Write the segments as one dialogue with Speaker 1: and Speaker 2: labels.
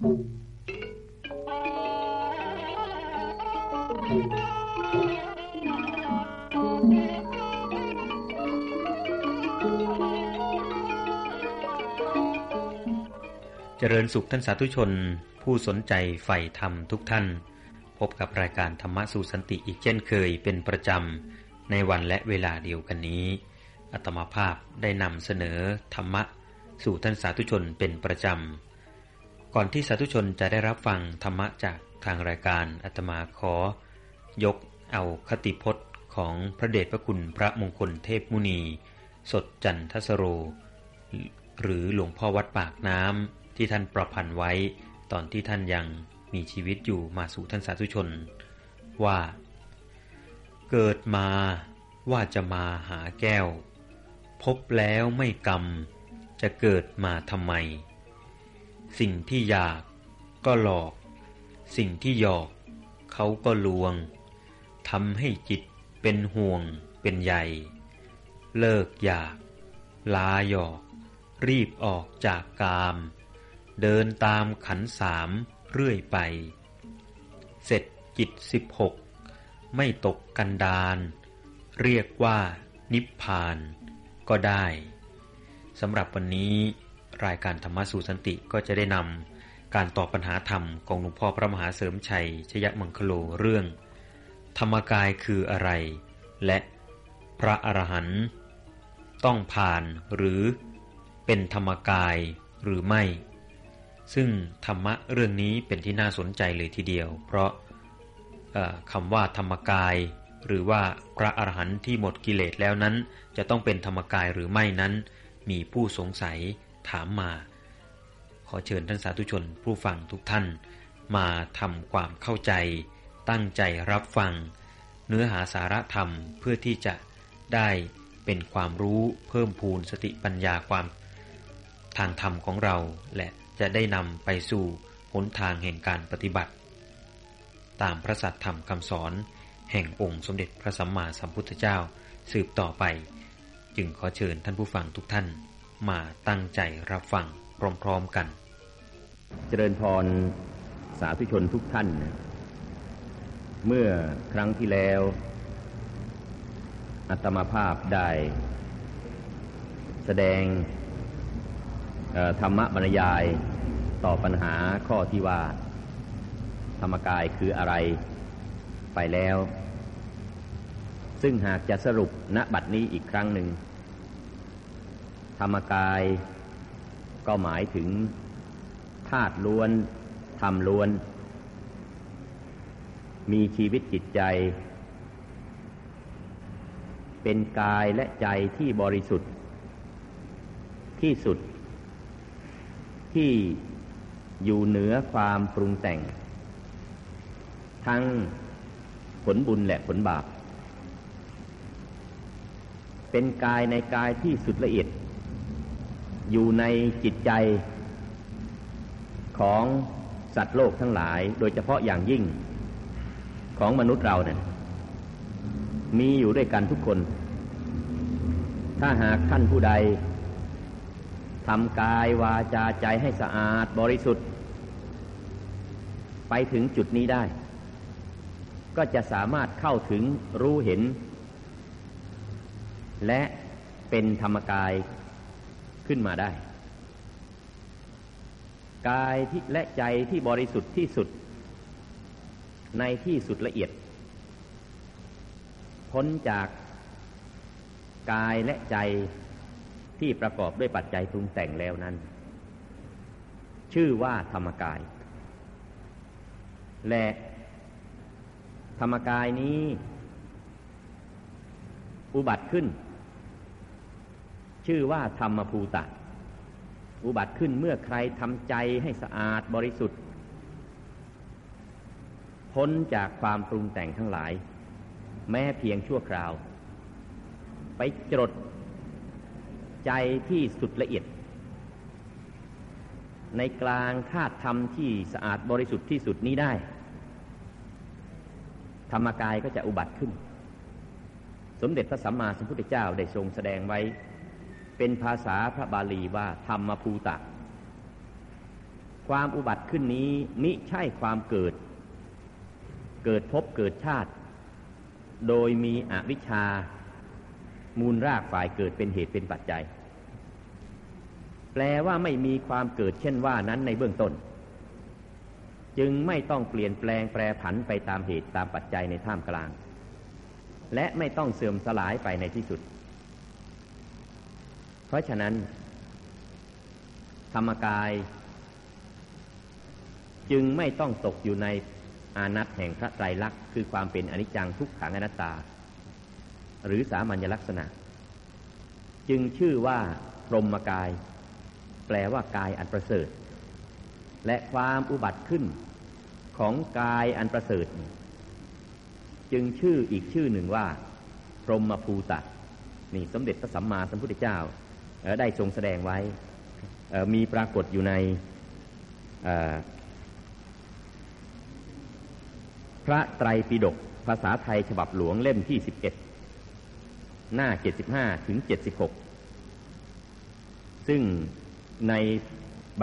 Speaker 1: เจริญสุขท่านสาธุชน ผู้สนใจใฝ่ธรรมทุกท่าน พบกับรายการธรรมะสู่สันติอีกเช่นเคยเป็นประจำ ในวันและเวลาเดียวกันนี้อัตมาภาพได้นำเสนอธรรมะ สู่ท่านสาธุชนเป็นประจำ ก่อนที่สาธุชนจะได้รับฟังธรรมะจากทางรายการอัตมาขอ ยกเอาคติพจน์ของพระเดชพระคุณพระมงคลเทพมุนี สดจันทสโร หรือหลวงพ่อวัดปากน้ำที่ท่านประพันธ์ไว้ ตอนที่ท่านยังมีชีวิตอยู่มาสู่ท่านสาธุชน ว่า เกิดมาว่าจะมาหาแก้ว พบแล้วไม่กรรมจะเกิดมาทำไม สิ่งที่อยากก็หลอก สิ่งที่หยอก เขาก็ลวงทำให้จิตเป็นห่วงเป็นใหญ่เลิกอยาก ลาหยอก รีบออกจากกาม เดินตามขันสามเรื่อยไป เสร็จจิตสิบหกไม่ตกกันดาน เรียกว่านิพพานก็ได้สำหรับวันนี้ รายการธรรมสู่สันติก็จะได้นำการตอบปัญหาธรรมของหลวงพ่อพระมหาเสริมชัย ชยมังคโลเรื่อง ธรรมกายคืออะไร และพระอรหันต์ต้องผ่านหรือเป็นธรรมกายหรือไม่ ซึ่งธรรมะเรื่องนี้เป็นที่น่าสนใจเลยทีเดียว เพราะคำว่าธรรมกาย หรือว่าพระอรหันต์ที่หมดกิเลสแล้วนั้น จะต้องเป็นธรรมกายหรือไม่นั้น มีผู้สงสัย ถามมา ขอเชิญท่านสาธุชนผู้ฟังทุกท่าน มาทำความเข้าใจ ตั้งใจรับฟัง เนื้อหาสาระธรรมเพื่อที่จะได้เป็นความรู้เพิ่มพูนสติปัญญาความ ทางธรรมของเรา และจะได้นำไปสู่หนทางแห่งการปฏิบัติ ตามพระสัทธรรมคำสอน แห่งองค์สมเด็จพระสัมมาสัมพุทธเจ้า สืบต่อไป จึงขอเชิญท่านผู้ฟังทุกท่าน มาตั้งใจรับฟังพร้อมๆกัน
Speaker 2: เจริญพรสาธุชนทุกท่าน เมื่อครั้งที่แล้วอัตมาภาพได้ แสดงธรรมบรรยายต่อปัญหาข้อที่ว่า ธรรมกายคืออะไรไปแล้ว ซึ่งหากจะสรุปณบัดนี้อีกครั้งหนึ่ง ธรรมกาย ก็หมายถึงธาตุล้วนธรรมล้วน มีชีวิตจิตใจ เป็นกายและใจที่บริสุทธิ์ ที่สุด ที่อยู่เหนือความปรุงแต่ง ทั้งผลบุญและผลบาป เป็นกายในกายที่สุดละเอียด อยู่ในจิตใจของสัตว์โลกทั้งหลาย โดยเฉพาะอย่างยิ่งของมนุษย์เราเนี่ยมีอยู่ด้วยกันทุกคน ถ้าหากท่านผู้ใดทำกายวาจาใจให้สะอาดบริสุทธิ์ ไปถึงจุดนี้ได้ ก็จะสามารถเข้าถึงรู้เห็น และเป็นธรรมกาย ขึ้นมาได้ กายที่และใจที่บริสุทธิ์ที่สุด ในที่สุดละเอียด พ้นจากกายและใจที่ประกอบด้วยปัจจัยปรุงแต่งแล้วนั้น ชื่อว่าธรรมกาย และธรรมกายนี้ อุบัติขึ้น ชื่อว่าธรรมภูตะ อุบัติขึ้นเมื่อใครทำใจให้สะอาดบริสุทธิ์ พ้นจากความปรุงแต่งทั้งหลาย แม้เพียงชั่วคราว ไปจดใจที่สุดละเอียด ในกลางธาตุธรรมที่สะอาดบริสุทธิ์ที่สุดนี้ได้ ธรรมกายก็จะอุบัติขึ้น สมเด็จพระสัมมาสัมพุทธเจ้าได้ทรงแสดงไว้ เป็นภาษาพระบาลีว่าธรรมภูตะ ความอุบัติขึ้นนี้มิใช่ความเกิด เกิดพบเกิดชาติ โดยมีอวิชชา มูลรากฝ่ายเกิดเป็นเหตุเป็นปัจจัย แปลว่าไม่มีความเกิดเช่นว่านั้นในเบื้องต้น จึงไม่ต้องเปลี่ยนแปลงแปรผันไปตามเหตุตามปัจจัยในท่ามกลาง และไม่ต้องเสื่อมสลายไปในที่สุด เพราะฉะนั้น ธรรมกาย จึงไม่ต้องตกอยู่ในอานัตแห่งพระไตรลักษณ์คือความเป็นอนิจจังทุกขังอนัตตา หรือสามัญลักษณะ จึงชื่อว่าพรหมกาย แปลว่ากายอันประเสริฐ และความอุบัติขึ้นของกายอันประเสริฐ จึงชื่ออีกชื่อหนึ่งว่า พรหมภูตะนี่สมเด็จพระสัมมาสัมพุทธเจ้า ได้ทรงแสดงไว้มีปรากฏอยู่ในพระไตรปิฎกภาษาไทยฉบับหลวงเล่มที่สิบเอ็ดหน้าเจ็ดสิบห้าถึงเจ็ดสิบหกซึ่งใน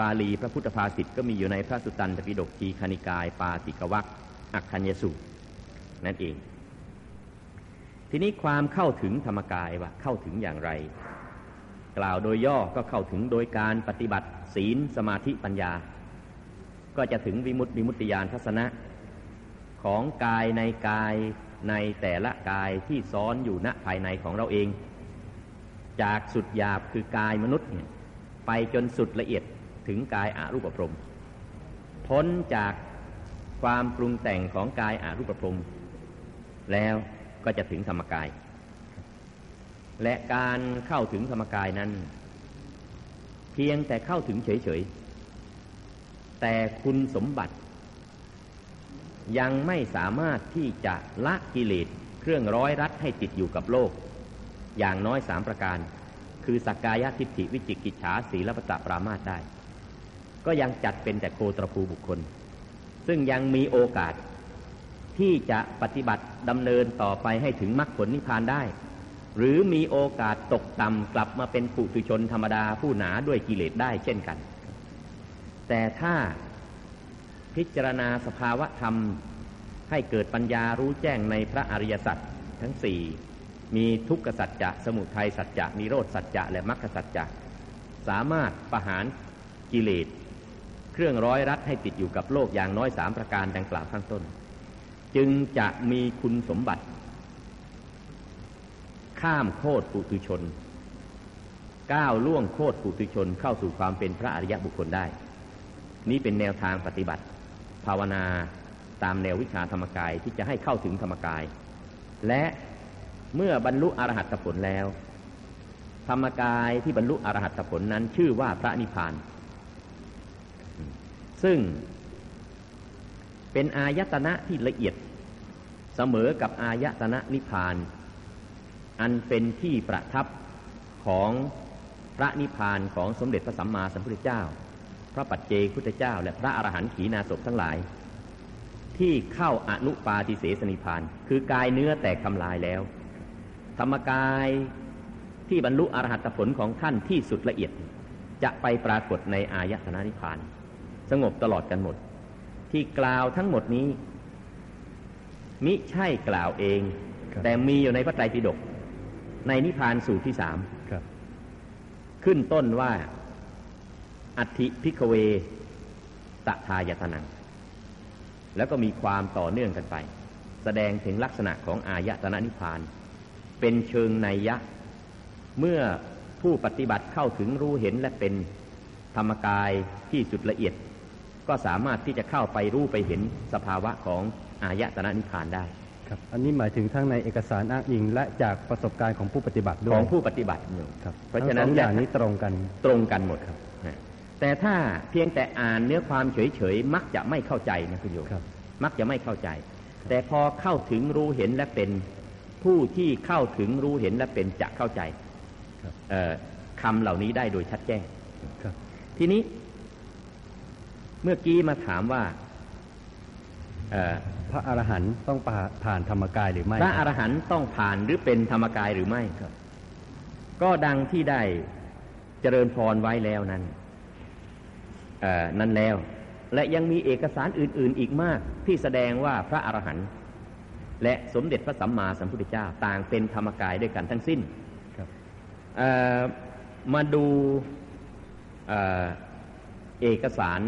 Speaker 2: บาลีพระพุทธภาษิตก็มีอยู่ในพระสุตตันตปิฎกทีคณิกาย ปาติกวักอักคัญยสูนั่นเอง ทีนี้ความเข้าถึงธรรมกายว่าเข้าถึงอย่างไร กล่าวโดยย่อก็เข้าถึงโดยการปฏิบัติ ศีลสมาธิปัญญา ก็จะถึงวิมุตติวิมุตติยานทัศนะ ของกายในกายในแต่ละกายที่ซ้อนอยู่ณภายในของเราเอง จากสุดหยาบคือกายมนุษย์ไปจนสุดละเอียดถึงกายอารูปพรมพ้นจากความปรุงแต่งของกายอารูปพรมแล้วก็จะถึงธรรมกาย และการเข้าถึงธรรมกายนั้น เพียงแต่เข้าถึงเฉยๆ แต่คุณสมบัติ ยังไม่สามารถที่จะละกิเลสเครื่องร้อยรัดให้ติดอยู่กับโลก อย่างน้อยสามประการ คือสักกายทิฏฐิวิจิกิจฉาสีลปตะปรามาตได้ ก็ยังจัดเป็นแต่โคตรภูบุคคล ซึ่งยังมีโอกาสที่จะปฏิบัติดำเนินต่อไปให้ถึงมรรคผลนิพพานได้ หรือมีโอกาสตกต่ำกลับมาเป็นผู้ตุชนธรรมดาผู้หนาด้วยกิเลสได้เช่นกัน แต่ถ้าพิจารณาสภาวะธรรมให้เกิดปัญญารู้แจ้งในพระอริยสัจทั้งสี่มีทุกขสัจจะสมุทัยสัจจะนิโรธสัจจะและมรรคสัจจะสามารถประหารกิเลสเครื่องร้อยรัดให้ติดอยู่กับโลกอย่างน้อยสามประการดังกล่าวข้างต้น จึงจะมีคุณสมบัติ ข้ามโคตรปุตุชน ก้าวล่วงโคตรปุตุชนเข้าสู่ความเป็นพระอริยบุคคลได้ นี้เป็นแนวทางปฏิบัติ ภาวนาตามแนววิชาธรรมกายที่จะให้เข้าถึงธรรมกาย และเมื่อบรรลุอรหัตผลแล้ว ธรรมกายที่บรรลุอรหัตผลนั้นชื่อว่าพระนิพพาน ซึ่งเป็นอายตนะที่ละเอียดเสมอกับอายตนะนิพพาน อันเป็นที่ประทับของพระนิพพานของสมเด็จพระสัมมาสัมพุทธเจ้า พระปัจเจกพุทธเจ้า และพระอรหันต์ขีณาสพทั้งหลาย ที่เข้าอนุปาติเสสนิพาน คือกายเนื้อแตกทำลายแล้ว ธรรมกายที่บรรลุอรหัตผลของท่านที่สุดละเอียด จะไปปรากฏในอายตนะนิพาน สงบตลอดกันหมด ที่กล่าวทั้งหมดนี้ มิใช่กล่าวเอง แต่มีอยู่ในพระไตรปิฎก ในนิพานสูตรที่สามขึ้นต้นว่า อัติพิกเวตทายตนัง แล้วก็มีความต่อเนื่องกันไป แสดงถึงลักษณะของอายตนะนิพพาน เป็นเชิงในยะ เมื่อผู้ปฏิบัติเข้าถึงรู้เห็นและเป็นธรรมกายที่สุดละเอียด ก็สามารถที่จะเข้าไปรู้ไปเห็นสภาวะของอายตนะนิพพานได้
Speaker 3: ครับอันนี้หมายถึงทั้งในเอกสารอ้างอิง และจากประสบการณ์ของผู้ปฏิบัติด้วย
Speaker 2: ของผู้ปฏิบัติ
Speaker 3: ครับ
Speaker 2: เพราะฉะนั้น
Speaker 3: อย่างนี้ตรงกัน
Speaker 2: ตรงกันหมดครับ แต่ถ้าเพียงแต่อ่านเนื้อความเฉยๆมักจะไม่เข้าใจนะคุณโยมมักจะไม่เข้าใจ แต่พอเข้าถึงรู้เห็นและเป็นผู้ที่เข้าถึงรู้เห็นและเป็นจะเข้าใจคำเหล่านี้ได้โดยชัดแจ้งทีนี้เมื่อกี้มาถามว่า
Speaker 3: พระอรหันต์ต้องผ่านธรรมกายหรือไม่
Speaker 2: พระอรหันต์ต้องผ่านหรือเป็นธรรมกายหรือไม่ครับ ก็ดังที่ได้เจริญพรไว้แล้วนั้นนั่นแล้ว และยังมีเอกสารอื่น ๆ อีกมากที่แสดงว่าพระอรหันต์และสมเด็จพระสัมมาสัมพุทธเจ้าต่างเป็นธรรมกายด้วยกันทั้งสิ้นมาดูเเอกสาร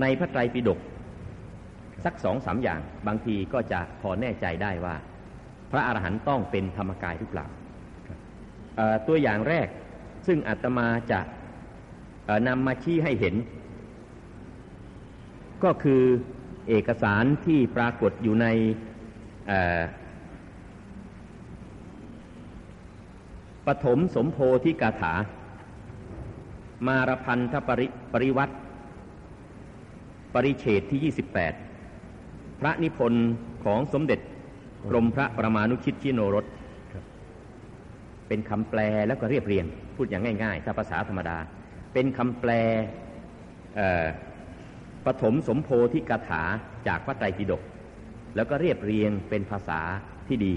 Speaker 2: ในพระไตรปิฎก สักสองสามอย่าง บางทีก็จะพอแน่ใจได้ว่า พระอรหันต์ต้องเป็นธรรมกายทุกเปล่าตัวอย่างแรกซึ่งอาตมาจะนำมาชี้ให้เห็น ก็คือเอกสารที่ปรากฏอยู่ในปฐมสมโพธิกาถา มารพันธปริปริวัติปริเฉดที่ 28พ ระนิพนธ์ของสมเด็จกรมพระประมาณุชิตชิโนรสเป็นคำแปลแล้วก็เรียบเรียง พูดอย่างง่ายๆถ้าภาษาธรรมดา เป็นคำแปลปฐมสมโพธิกาถาจากพระไตรปิฎกแล้วก็เรียบเรียงเป็นภาษาที่ดี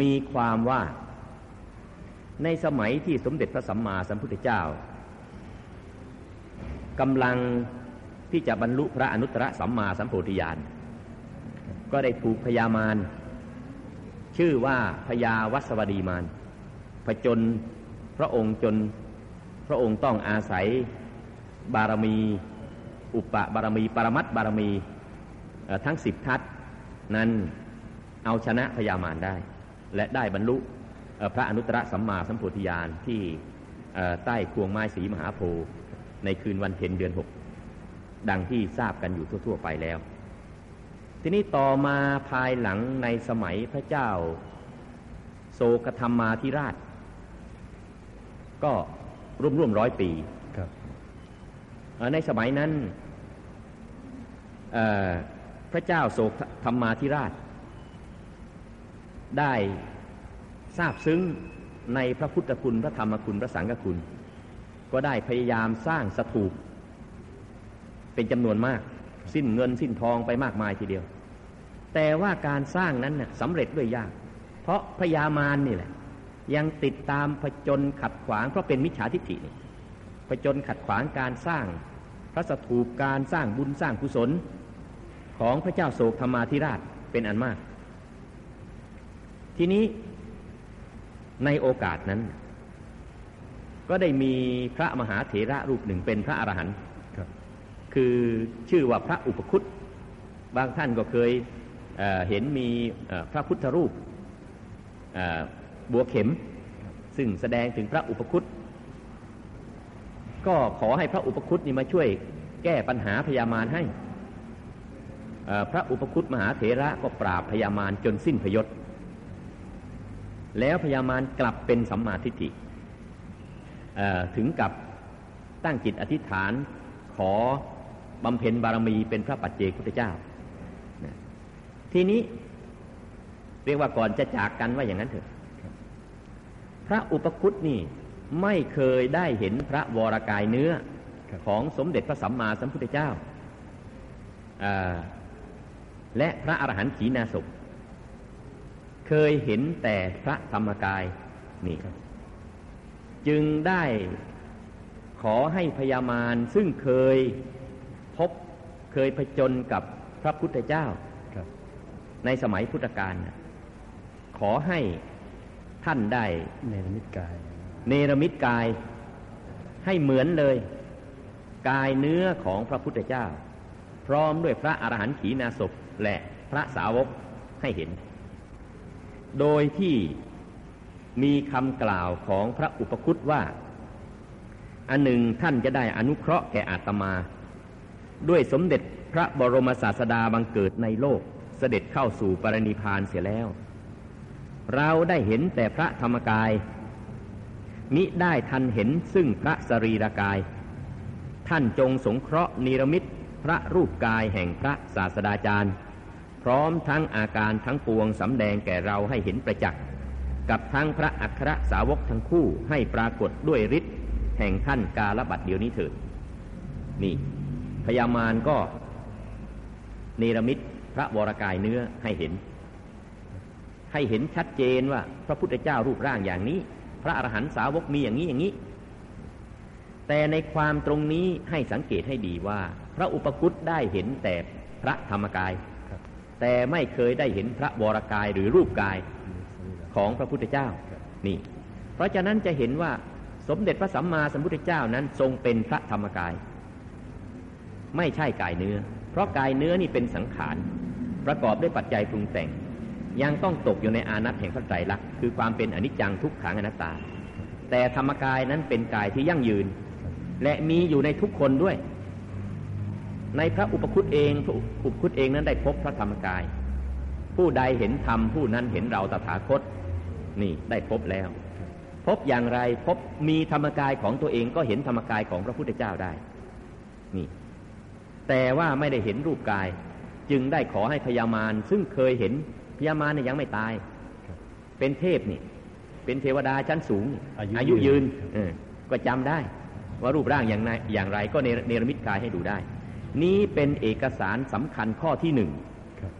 Speaker 2: มีความว่าในสมัยที่สมเด็จพระสัมมาสัมพุทธเจ้ากำลัง ที่จะบรรลุพระอนุตตรสัมมาสัมโพธิญาณก็ได้ถูกพญามารชื่อว่าพญาวัสวดีมารผจญพระองค์จนพระองค์ต้องอาศัยบารมี อุปบารมี ปรมัตบารมีทั้งสิบทัศนั้นเอาชนะพญามารได้ และได้บรรลุพระอนุตตรสัมมาสัมโพธิญาณที่ใต้ควงไม้สีมหาโพธิ์ในคืนวันเพ็ญเดือนหก ดังที่ทราบกันอยู่ทั่ว ๆ ไปแล้ว ทีนี้ต่อมาภายหลังในสมัยพระเจ้า โศกธรรมาธิราช ก็ร่วมร่วมร้อยปีในสมัยนั้นพระเจ้าโศกธรรมาธิราช ได้ทราบซึ้งในพระพุทธคุณพระธรรมคุณพระสังฆคุณ ก็ได้พยายามสร้างสถูป เป็นจำนวนมาก สิ้นเงินสิ้นทองไปมากมายทีเดียว แต่ว่าการสร้างนั้นสำเร็จด้วยยาก เพราะพญามารนี่แหละ ยังติดตามผจญขัดขวางเพราะเป็นมิจฉาทิฏฐิผจญขัดขวางการสร้างพระสถูปการสร้างบุญสร้างกุศล ของพระเจ้าโศกธรรมาธิราชเป็นอันมาก ทีนี้ในโอกาสนั้น ก็ได้มีพระมหาเถระรูปหนึ่งเป็นพระอรหันต์ คือชื่อว่าพระอุปคุตบางท่านก็เคยเเห็นมีพระพุทธรูปบัวเข็ม ซึ่งแสดงถึงพระอุปคุตก็ขอให้พระอุปคุตนี่มาช่วยแก้ปัญหาพยามารให้พระอุปคุตมหาเถระก็ปราบพยามารจนสิ้นพยศ แล้วพยามารกลับเป็นสัมมาทิฏฐิถึงกับตั้งจิตอธิษฐานขอ บำเพ็ญบารมีเป็นพระปัจเจกพุทธเจ้า ทีนี้เรียกว่าก่อนจะจากกันว่าอย่างนั้นเถอะ พระอุปคุตนี่ไม่เคยได้เห็นพระวรากายเนื้อของสมเด็จพระสัมมาสัมพุทธเจ้า และพระอรหันต์ขีณาสพเคยเห็นแต่พระธรรมกายนี่จึงได้ขอให้พญามารซึ่งเคย พบเคยผจญกับพระพุทธเจ้าในสมัยพุทธกาลขอให้ท่านได้
Speaker 3: เนรมิตกาย
Speaker 2: เนรมิตกายให้เหมือนเลย กายเนื้อของพระพุทธเจ้า พร้อมด้วยพระอรหันต์ขีณาสพและพระสาวกให้เห็น โดยที่มีคำกล่าวของพระอุปคุตว่า อันหนึ่งท่านจะได้อนุเคราะห์แก่อาตมา ด้วยสมเด็จพระบรมศาสดาบังเกิดในโลกเสด็จเข้าสู่ปรินิพานเสียแล้ว เราได้เห็นแต่พระธรรมกาย มิได้ทันเห็นซึ่งพระสรีรกาย ท่านจงสงเคราะห์นิรมิตพระรูปกายแห่งพระศาสดาจารย์ พร้อมทั้งอาการทั้งปวงสำแดงแก่เราให้เห็นประจักษ์กับทั้งพระอัครสาวกทั้งคู่ให้ปรากฏด้วยฤทธิ์แห่งท่านกาลบัตเดียวนี้เถิดนี่ พญามารก็เนรมิตพระวรกายเนื้อให้เห็น ให้เห็นชัดเจนว่า พระพุทธเจ้ารูปร่างอย่างนี้ พระอรหันตสาวกมีอย่างนี้อย่างนี้ แต่ในความตรงนี้ให้สังเกตให้ดีว่า พระอุปคุตได้เห็นแต่พระธรรมกายแต่ไม่เคยได้เห็นพระวรกายหรือรูปกายของพระพุทธเจ้านี่ เพราะฉะนั้นจะเห็นว่าสมเด็จพระสัมมาสัมพุทธเจ้านั้นทรงเป็นพระธรรมกาย ไม่ใช่กายเนื้อ เพราะกายเนื้อนี่เป็นสังขาร ประกอบด้วยปัจจัยปรุงแต่ง ยังต้องตกอยู่ในอานัตแห่งพระไตรลักษณ์คือความเป็นอนิจจังทุกขังอนัตตา แต่ธรรมกายนั้นเป็นกายที่ยั่งยืน และมีอยู่ในทุกคนด้วย ในพระอุปคุตเองพระอุปคุตเองนั้นได้พบพระธรรมกาย ผู้ใดเห็นธรรมผู้นั้นเห็นเราตถาคต นี่ได้พบแล้ว พบอย่างไรพบมีธรรมกายของตัวเองก็เห็นธรรมกายของพระพุทธเจ้าได้ นี่ แต่ว่าไม่ได้เห็นรูปกาย จึงได้ขอให้พญามารซึ่งเคยเห็นพญามารเนี่ยยังไม่ตาย เป็นเทพนี่ เป็นเทวดาชั้นสูง
Speaker 3: อายุยืน
Speaker 2: ยืนเออก็จำได้ ว่ารูปร่างอย่างไรอย่างไรก็เนรเนรมิตกายให้ดูได้ นี้เป็นเอกสารสำคัญข้อที่หนึ่ง
Speaker 3: ครับ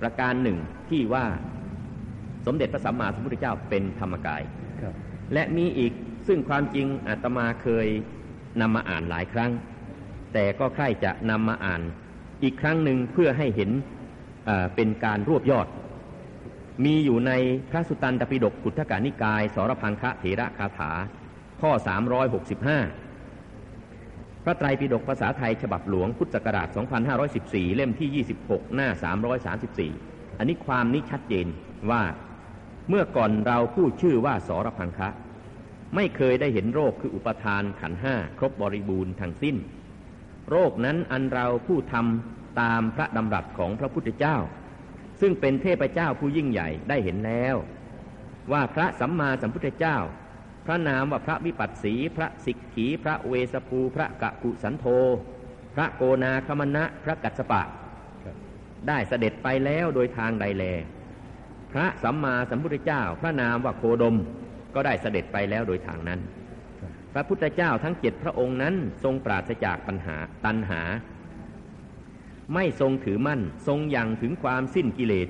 Speaker 2: ประการหนึ่งที่ว่าสมเด็จพระสัมมาสัมพุทธเจ้าเป็นธรรมกาย
Speaker 3: ครับ
Speaker 2: และมีอีกซึ่งความจริงอาตมาเคยนำมาอ่านหลายครั้ง แต่ก็ใคร่จะนำมาอ่านอีกครั้งหนึ่งเพื่อให้เห็นเป็นการรวบยอด มีอยู่ในพระสุตตันตปิฎกขุทธกานิกาย สรพังคะเถระคาถา ข้อ 365 พระไตรปิฎกภาษาไทยฉบับหลวงพุทธศักราช 2514 เล่มที่ 26 หน้า 334 อันนี้ความนี้ชัดเจนว่าเมื่อก่อนเราผู้ชื่อว่าสรพังคะ ไม่เคยได้เห็นโรคคืออุปทานขันห้าครบบริบูรณ์ทั้งสิ้น โรคนั้นอันเราผู้ทำตามพระดำรัสของพระพุทธเจ้า ซึ่งเป็นเทพเจ้าผู้ยิ่งใหญ่ได้เห็นแล้ว ว่าพระสัมมาสัมพุทธเจ้า พระนามว่าพระวิปัสสี พระสิกขี พระเวสภู พระกะกุสันโธพระโกนาคมณะพระกัสสปะ ได้เสด็จไปแล้วโดยทางใดแล พระสัมมาสัมพุทธเจ้า พระนามว่าโคดมก็ได้เสด็จไปแล้วโดยทางนั้น พระพุทธเจ้าทั้งเจ็ดพระองค์นั้นทรงปราศจากปัญหาตัณหา ไม่ทรงถือมั่นทรงยังถึงความสิ้นกิเลส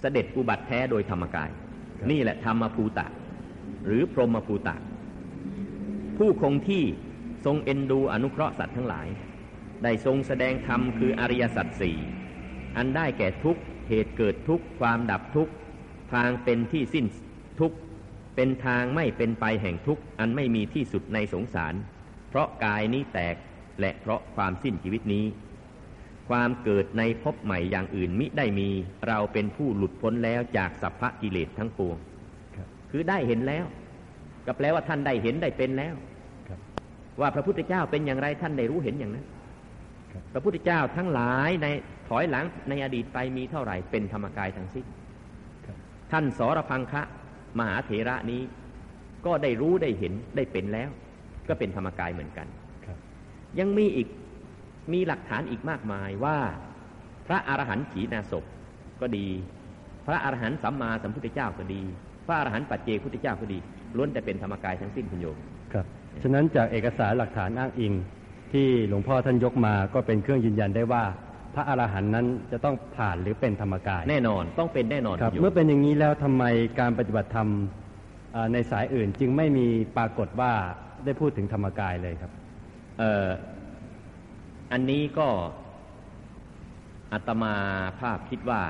Speaker 2: เสด็จอุบัติแท้โดยธรรมกาย นี่แหละธรรมภูตะ หรือพรหมภูตะ ผู้คงที่ทรงเอ็นดูอนุเคราะห์สัตว์ทั้งหลาย ได้ทรงแสดงธรรมคืออริยสัจสี่อันได้แก่ทุกเหตุเกิดทุกความดับทุกทางเป็นที่สิ้นทุก เป็นทางไม่เป็นไปแห่งทุกข์อันไม่มีที่สุดในสงสาร เพราะกายนี้แตกและเพราะความสิ้นชีวิตนี้ ความเกิดในภพใหม่อย่างอื่นมิได้มี เราเป็นผู้หลุดพ้นแล้วจากสัพพะกิเลสทั้งปวง
Speaker 3: คื
Speaker 2: อได้เห็นแล้ว ก็แปลว่าท่านได้เห็นได้เป็นแล้วว่าพระพุทธเจ้าเป็นอย่างไรท่านได้รู้เห็นอย่างนั้นพระพุทธเจ้าทั้งหลายในถอยหลังในอดีตไปมีเท่าไหร่เป็นธรรมกายทั้งสิ้นท่านสรพังคะ มหาเถระนี้ ก็ได้รู้ได้เห็นได้เป็นแล้ว ก็เป็นธรรมกายเหมือนกัน
Speaker 3: ครับ
Speaker 2: ยังมีอีกมีหลักฐานอีกมากมายว่า พระอรหันต์ขีณาสพก็ดี พระอรหันต์สัมมาสัมพุทธเจ้าก็ดี พระอรหันต์ปัจเจกพุทธเจ้าก็ดีล้วนแต่เป็นธรรมกายทั้งสิ้นคุณโยม
Speaker 3: ครับฉะนั้นจากเอกสารหลักฐานอ้างอิงที่หลวงพ่อท่านยกมาก็เป็นเครื่องยืนยันได้ว่าพ ระอรหันต์นั้นจะต้องผ่านหรือเป็นธรรมกาย
Speaker 2: แน่นอนต้องเป็นแน่นอน
Speaker 3: ครับ
Speaker 2: ณโยม
Speaker 3: เมื่อเป็นอย่างนี้แล้วทำไมการปฏิบัติธรรมเอ่อในสายอื่นจึงไม่มีปรากฏว่าได้พูดถึงธรรมกายเลยครับ
Speaker 2: เอ่ออันนี้ก็อาตมาภาพคิดว่า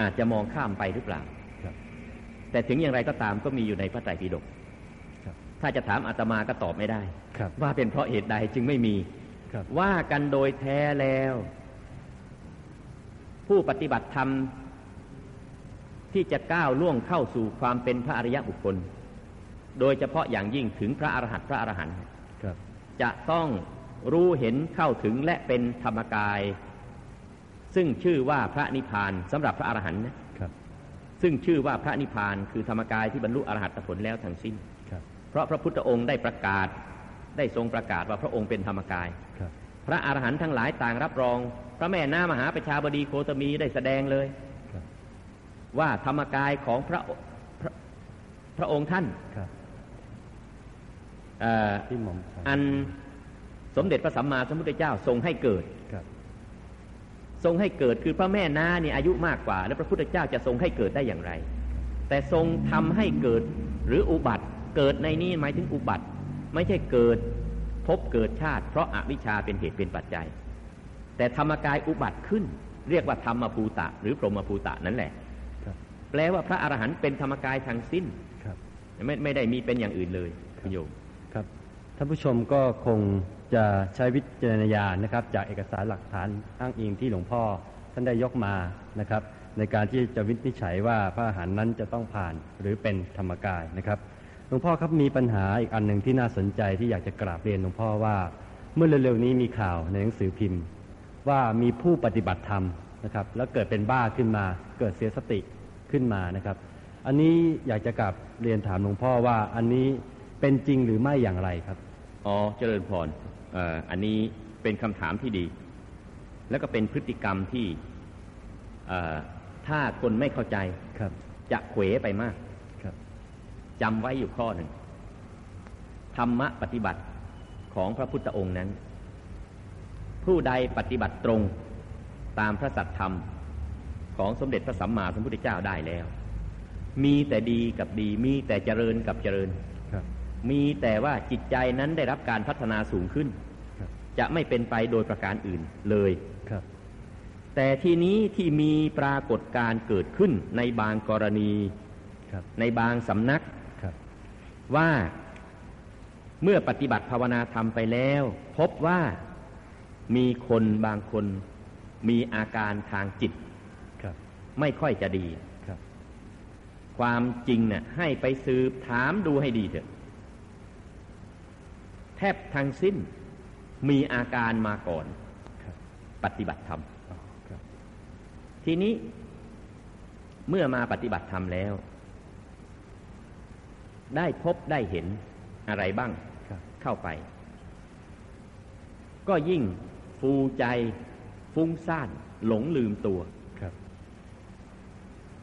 Speaker 2: อาจจะมองข้ามไปหรือเปล่า
Speaker 3: ครับ
Speaker 2: แต่ถึงอย่างไรก็ตามก็มีอยู่ในพระไตรปิฎก
Speaker 3: ครับ
Speaker 2: ถ้าจะถามอาตมาก็ตอบไม่ได้
Speaker 3: ครับ
Speaker 2: ว่าเป็นเพราะเหตุใดจึงไม่มี
Speaker 3: ครับ
Speaker 2: ว่ากันโดยแท้แล้ว ผู้ปฏิบัติธรรม ที่จะก้าวล่วงเข้าสู่ความเป็นพระอริยบุคคล โดยเฉพาะอย่างยิ่งถึงพระอรหันต์พระอรหันต์
Speaker 3: ครับ
Speaker 2: จะต้องรู้เห็นเข้าถึงและเป็นธรรมกาย ซึ่งชื่อว่าพระนิพพานสำหรับพระอรหันต์นะครับซึ่งชื่อว่าพระนิพพานคือธรรมกายที่บรรลุอรหัตผลแล้วทั้งสิ้น
Speaker 3: ครับ
Speaker 2: เพราะพระพุทธองค์ได้ประกาศ ได้ทรงประกาศว่าพระองค์เป็นธรรมกาย
Speaker 3: ครับ
Speaker 2: พระอรหันต์ทั้งหลายต่างรับรอง พระแม่น้ามหาประชาบดีโคตมีได้แสดงเลย
Speaker 3: ครับ
Speaker 2: ว่าธรรมกายของพระพระพระองค์ท่าน
Speaker 3: ครับ
Speaker 2: เอ่อ
Speaker 3: ที่หม่อม
Speaker 2: อันสมเด็จพระสัมมาสัมพุทธเจ้าทรงให้เกิด
Speaker 3: ครับ
Speaker 2: ทรงให้เกิดคือพระแม่นาเนี่ยอายุมากกว่า แล้วพระพุทธเจ้าจะทรงให้เกิดได้อย่างไร แต่ทรงทำให้เกิดหรืออุบัติ เกิดในนี้หมายถึงอุบัติ ไม่ใช่เกิดพบเกิดชาติ เพราะอาวิชชาเป็นเหตุเป็นปัจจัย แต่ธรรมกายอุบัติขึ้น เรียกว่าธรรมภูตะ หรือพรหมภูตะนั่นแหละแปลว่าพระอรหันต์เป็นธรรมกายทางสิ้นไม่ไม่ได้มีเป็นอย่างอื่นเลยคุณโยม
Speaker 3: ครับท่านผู้ชมก็คงจะใช้วิจารณญาณนะครับ จากเอกสารหลักฐานอ้างอิงที่หลวงพ่อท่านได้ยกมานะครับ ในการที่จะวินิจฉัยว่าพระอาหารนั้นจะต้องผ่านหรือเป็นธรรมกายนะครับห ลวงพ่อครับมีปัญหาอีกอันหนึ่งที่น่าสนใจที่อยากจะกราบเรียนหลวงพ่อว่า เมื่อเร็วๆนี้มีข่าวในหนังสือพิมพ์ ว่ามีผู้ปฏิบัติธรรมนะครับ แล้วเกิดเป็นบ้าขึ้นมา เกิดเสียสติขึ้นมานะครับ อันนี้อยากจะกลับเรียนถามหลวงพ่อว่าอันนี้เป็นจริงหรือไม่อย่างไรครับ
Speaker 2: อ๋อเจริญพรอันนี้เป็นคำถามที่ดี แล้วก็เป็นพฤติกรรมที่ถ้าคนไม่เข้าใจจะเขวไปมาก จำไว้อยู่ข้อหนึ่ง ธรรมะปฏิบัติของพระพุทธองค์นั้น ผู้ใดปฏิบัติตรงตามพระสัตธรรมของสมเด็จพระสัมมาสัมพุทธเจ้าได้แล้ว มีแต่ดีกับดี มีแต่เจริญกับเจริญมีแต่ว่าจิตใจนั้นได้รับการพัฒนาสูงขึ้น จะไม่เป็นไปโดยประการอื่นเลยแต่ทีนี้ที่มีปรากฏการเกิดขึ้นในบางกรณี ในบางสำนัก ว่าเมื่อปฏิบัติภาวนาธรรมไปแล้ว พบว่ามีคนบางคนมีอาการทางจิตไม่ค่อยจะดีความจริงเนะ่ยให้ไปสืบถามดูให้ดีเถอะ แทบทั้งสิ้นมีอาการมาก่อนปฏิบัติธรรมทีนี้เมื่อมาปฏิบัติธรรมแล้ว ได้พบได้เห็นอะไรบ้างเข้าไป ก็ยิ่งฟูใจฟุ้งซ่านหลงลืมตัว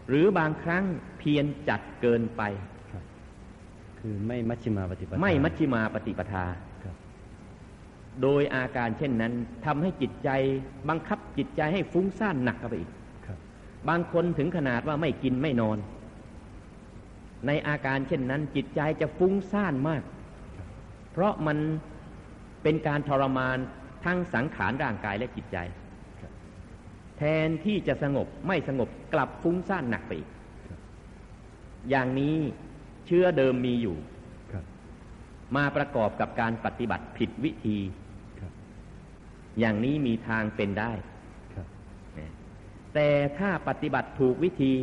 Speaker 2: หรือบางครั้งเพียรจัดเกินไป
Speaker 3: คือไม่มัชฌิมาปฏิปทา
Speaker 2: ไม่มัชฌิมาปฏิปทาโดยอาการเช่นนั้นทำให้จิตใจบังคับจิตใจให้ฟุ้งซ่านหนักเข้าไปอีกบางคนถึงขนาดว่าไม่กินไม่นอน ในอาการเช่นนั้น จิตใจจะฟุ้งซ่านมาก เพราะมันเป็นการทรมานทั้งสังขารร่างกายและจิตใจ แทนที่จะสงบไม่สงบกลับฟุ้งซ่านหนักไปอีกอย่างนี้เชื้อเดิมมีอยู่มาประกอบกับการปฏิบัติผิดวิธีอย่างนี้มีทางเป็นได้แต่ถ้าปฏิบัติถูกวิธี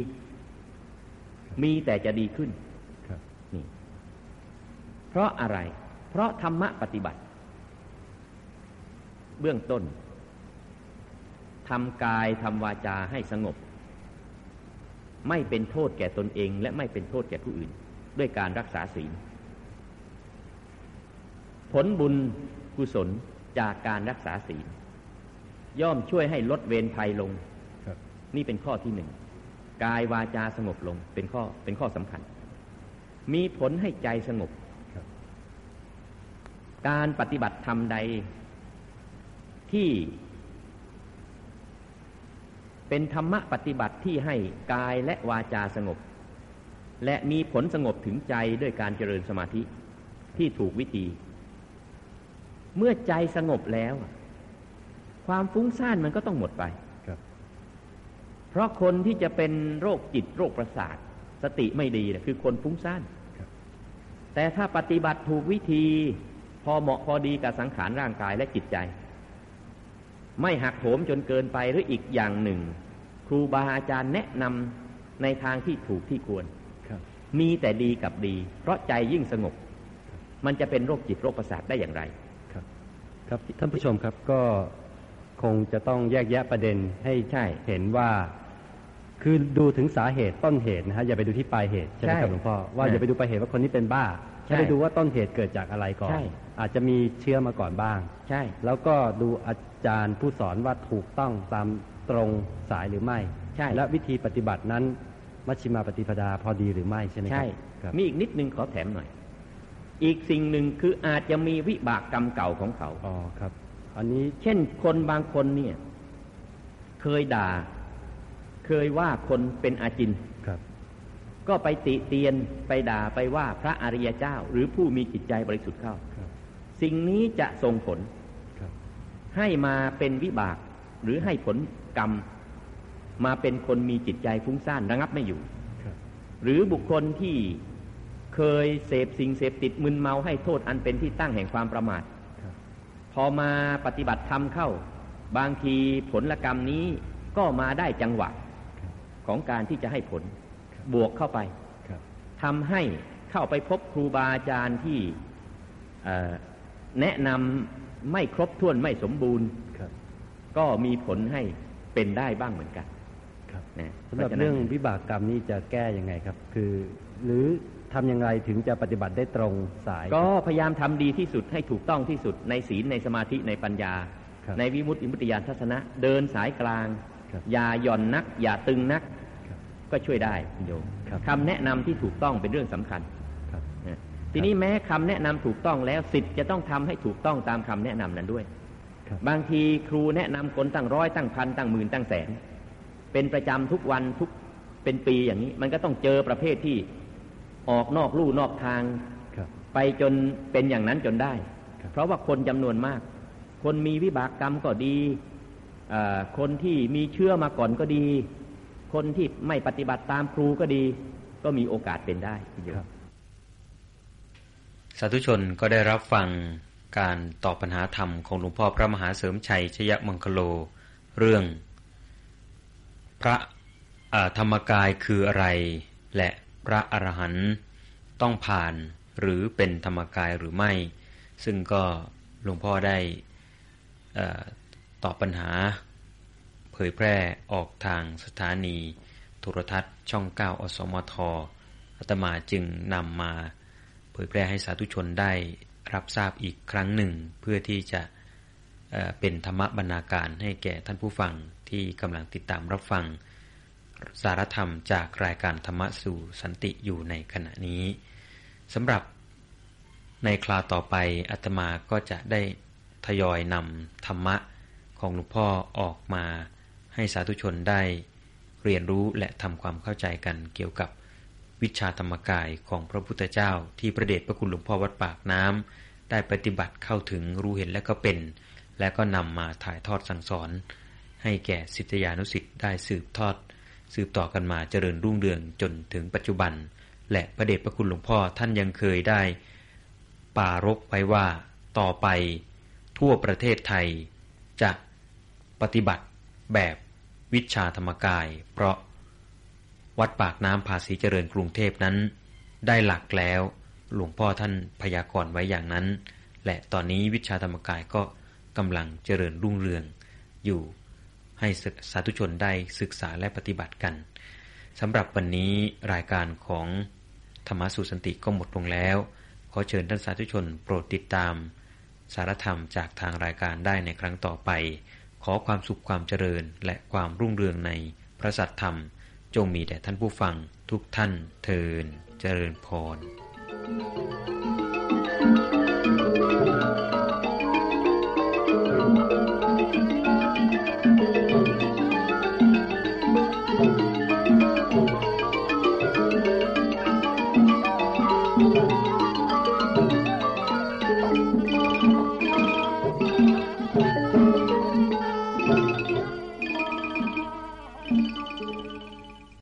Speaker 2: มีแต่จะดีขึ้นนี่เพราะอะไร เพราะธรรมะปฏิบัติ เบื้องต้นทำกายทำวาจาให้สงบ ไม่เป็นโทษแก่ตนเอง และไม่เป็นโทษแก่ผู้อื่น ด้วยการรักษาศีล ผลบุญกุศลจากการรักษาศีล ย่อมช่วยให้ลดเวรภัยลง นี่เป็นข้อที่หนึ่ง กายวาจาสงบลงเป็นข้อเป็นข้อสำคัญ มีผลให้ใจสงบ การปฏิบัติธรรมใดที่ เป็นธรรมะปฏิบัติที่ให้กายและวาจาสงบ และมีผลสงบถึงใจด้วยการเจริญสมาธิที่ถูกวิธี เมื่อใจสงบแล้ว ความฟุ้งซ่านมันก็ต้องหมดไป ราะคนที่จะเป็นโรคจิตโรคประสาท สติไม่ดีนะคือคนฟุ้งซ่านแต่ถ้าปฏิบัติถูกวิธี พอเหมาะพอดีกับสังขารร่างกายและจิตใจ ไม่หักโหมจนเกินไปหรืออีกอย่างหนึ่ง ครูบาอาจารย์แนะนำในทางที่ถูกที่ควรมีแต่ดีกับดี เพราะใจยิ่งสงบ มันจะเป็นโรคจิตโรคประสาทได้อย่างไร
Speaker 3: ครับ ครับท่านผู้ชมครับก็คงจะต้องแยกแยะประเด็นให้ใช่เห็นว่า คือดูถึงสาเหตุต้นเหตุนะฮะอย่าไปดูที่ปลายเหตุใช่ไหมครับหลวงพ่อว่าอย่าไปดูปลายเหตุว่าคนนี้เป็นบ้าให้ไปดูว่าต้นเหตุเกิดจากอะไรก่อน อาจจะมีเชื้อมาก่อนบ้าง
Speaker 2: ใช่
Speaker 3: แล้วก็ดูอาจารย์ผู้สอนว่าถูกต้องตามตรงสายหรือไม่
Speaker 2: ใช่
Speaker 3: และวิธีปฏิบัตินั้น มัชฌิมาปฏิปดาพอดีหรือไม่ใช่ไหม
Speaker 2: ใช่มีอีกนิดนึงขอแถมหน่อย อีกสิ่งหนึ่งคืออาจจะมีวิบากกรรมเก่าของเขา
Speaker 3: อ๋อครับ อันนี้
Speaker 2: เช่นคนบางคนเนี่ย เคยด่า เคยว่าคนเป็นอาจิน
Speaker 3: ครับ
Speaker 2: ก็ไปติเตียนไปด่าไปว่าพระอริยเจ้า หรือผู้มีจิตใจบริสุทธิ์เข้าสิ่งนี้จะส่งผลให้มาเป็นวิบากหรือให้ผลกรรม มาเป็นคนมีจิตใจฟุ้งซ่านระงับไม่อยู่หรือบุคคลที่เคยเสพสิ่งเสพติดมึนเมาให้โทษอันเป็นที่ตั้งแห่งความประมาทพอมาปฏิบัติธรรมเข้า บางทีผลกรรมนี้ก็มาได้จังหวะ ของการที่จะให้ผลบวกเข้าไปทำให้เข้าไปพบครูบาอาจารย์ที่แนะนำไม่ครบถ้วนไม่สมบูรณ์ก็มีผลให้เป็นได้บ้างเหมือนกัน
Speaker 3: สำหรับเรื่องวิบากกรรมนี้จะแก้ยังไงครับ คือ หรือทำยังไงถึงจะปฏิบัติได้ตรงสาย
Speaker 2: ก็พยายามทำดีที่สุดให้ถูกต้องที่สุดในศีลในสมาธิในปัญญา ในวิมุตติมุตติยานทัศนะ เดินสายกลาง อย่าหย่อนนัก อย่าตึงนัก ก็ช่วยได้โยมคำแนะนำที่ถูกต้องเป็นเรื่องสำคัญทีนี้แม้คำแนะนำถูกต้องแล้วสิทธิ์จะต้องทำให้ถูกต้องตามคำแนะนำนั้นด้วยบางทีครูแนะนำคนตั้งร้อยตั้งพันตั้งหมื่นตั้งแสนเป็นประจำทุกวันทุกเป็นปีอย่างนี้ มันก็ต้องเจอประเภทที่ออกนอกลู่นอกทางไปจนเป็นอย่างนั้นจนได้ เพราะว่าคนจำนวนมาก คนมีวิบากกรรมก็ดี คนที่มีเชื่อมาก่อนก็ดี คนที่ไม่ปฏิบัติตามครูก็ดี ก็มีโอกาสเป็นได้เยอะ
Speaker 1: สาธุชนก็ได้รับฟังการตอบปัญหาธรรมของหลวงพ่อพระมหาเสริมชัยชยมังคโล เรื่อง พระธรรมกายคืออะไร และพระอรหันต์ต้องผ่านหรือเป็นธรรมกายหรือไม่ ซึ่งก็หลวงพ่อได้ อบปัญหา เผยแพร่ออกทางสถานี โทรทัศน์ช่องเก้าอสมทอาตมาจึงนำมาเผยแพร่ให้สาธุชนได้รับทราบอีกครั้งหนึ่ง เพื่อที่จะเป็นธรรมบรรณาการให้แก่ท่านผู้ฟังที่กำลังติดตามรับฟัง สารธรรมจากรายการธรรมะสู่สันติอยู่ในขณะนี้สำหรับในคลาต่อไปอาตมาก็จะได้ทยอยนำธรรมะ ของหลวงพ่อออกมาให้สาธุชนได้ เรียนรู้และทำความเข้าใจกันเกี่ยวกับวิชาธรรมกายของพระพุทธเจ้า ที่ประเดชพระคุณหลวงพ่อวัดปากน้ำได้ปฏิบัติเข้าถึงรู้เห็นและก็เป็น และก็นำมาถ่ายทอดสั่งสอน ให้แก่สิทธยานุสิทธิ์ได้สืบทอด สืบต่อกันมาเจริญรุ่งเรืองจนถึงปัจจุบัน และพระเดชพระคุณหลวงพ่อท่านยังเคยได้ปารบไว้ว่าต่อไป ทั่วประเทศไทยจะ ปฏิบัติแบบวิชาธรรมกาย เพราะวัดปากน้ำภาษีเจริญกรุงเทพนั้น ได้หลักแล้วหลวงพ่อท่านพยากรณ์ไว้อย่างนั้น และตอนนี้วิชาธรรมกายก็กำลังเจริญรุ่งเรืองอยู่ให้สาธุชนได้ศึกษาและปฏิบัติกันสำหรับวันนี้รายการของธรรมสุสันติก็หมดลงแล้ว ขอเชิญท่านสาธุชนโปรดติดตาม สารธรรมจากทางรายการได้ในครั้งต่อไป ขอความสุขความเจริญและความรุ่งเรืองในพระสัทธรรม จงมีแด่ท่านผู้ฟังทุกท่านเทินเจริญพร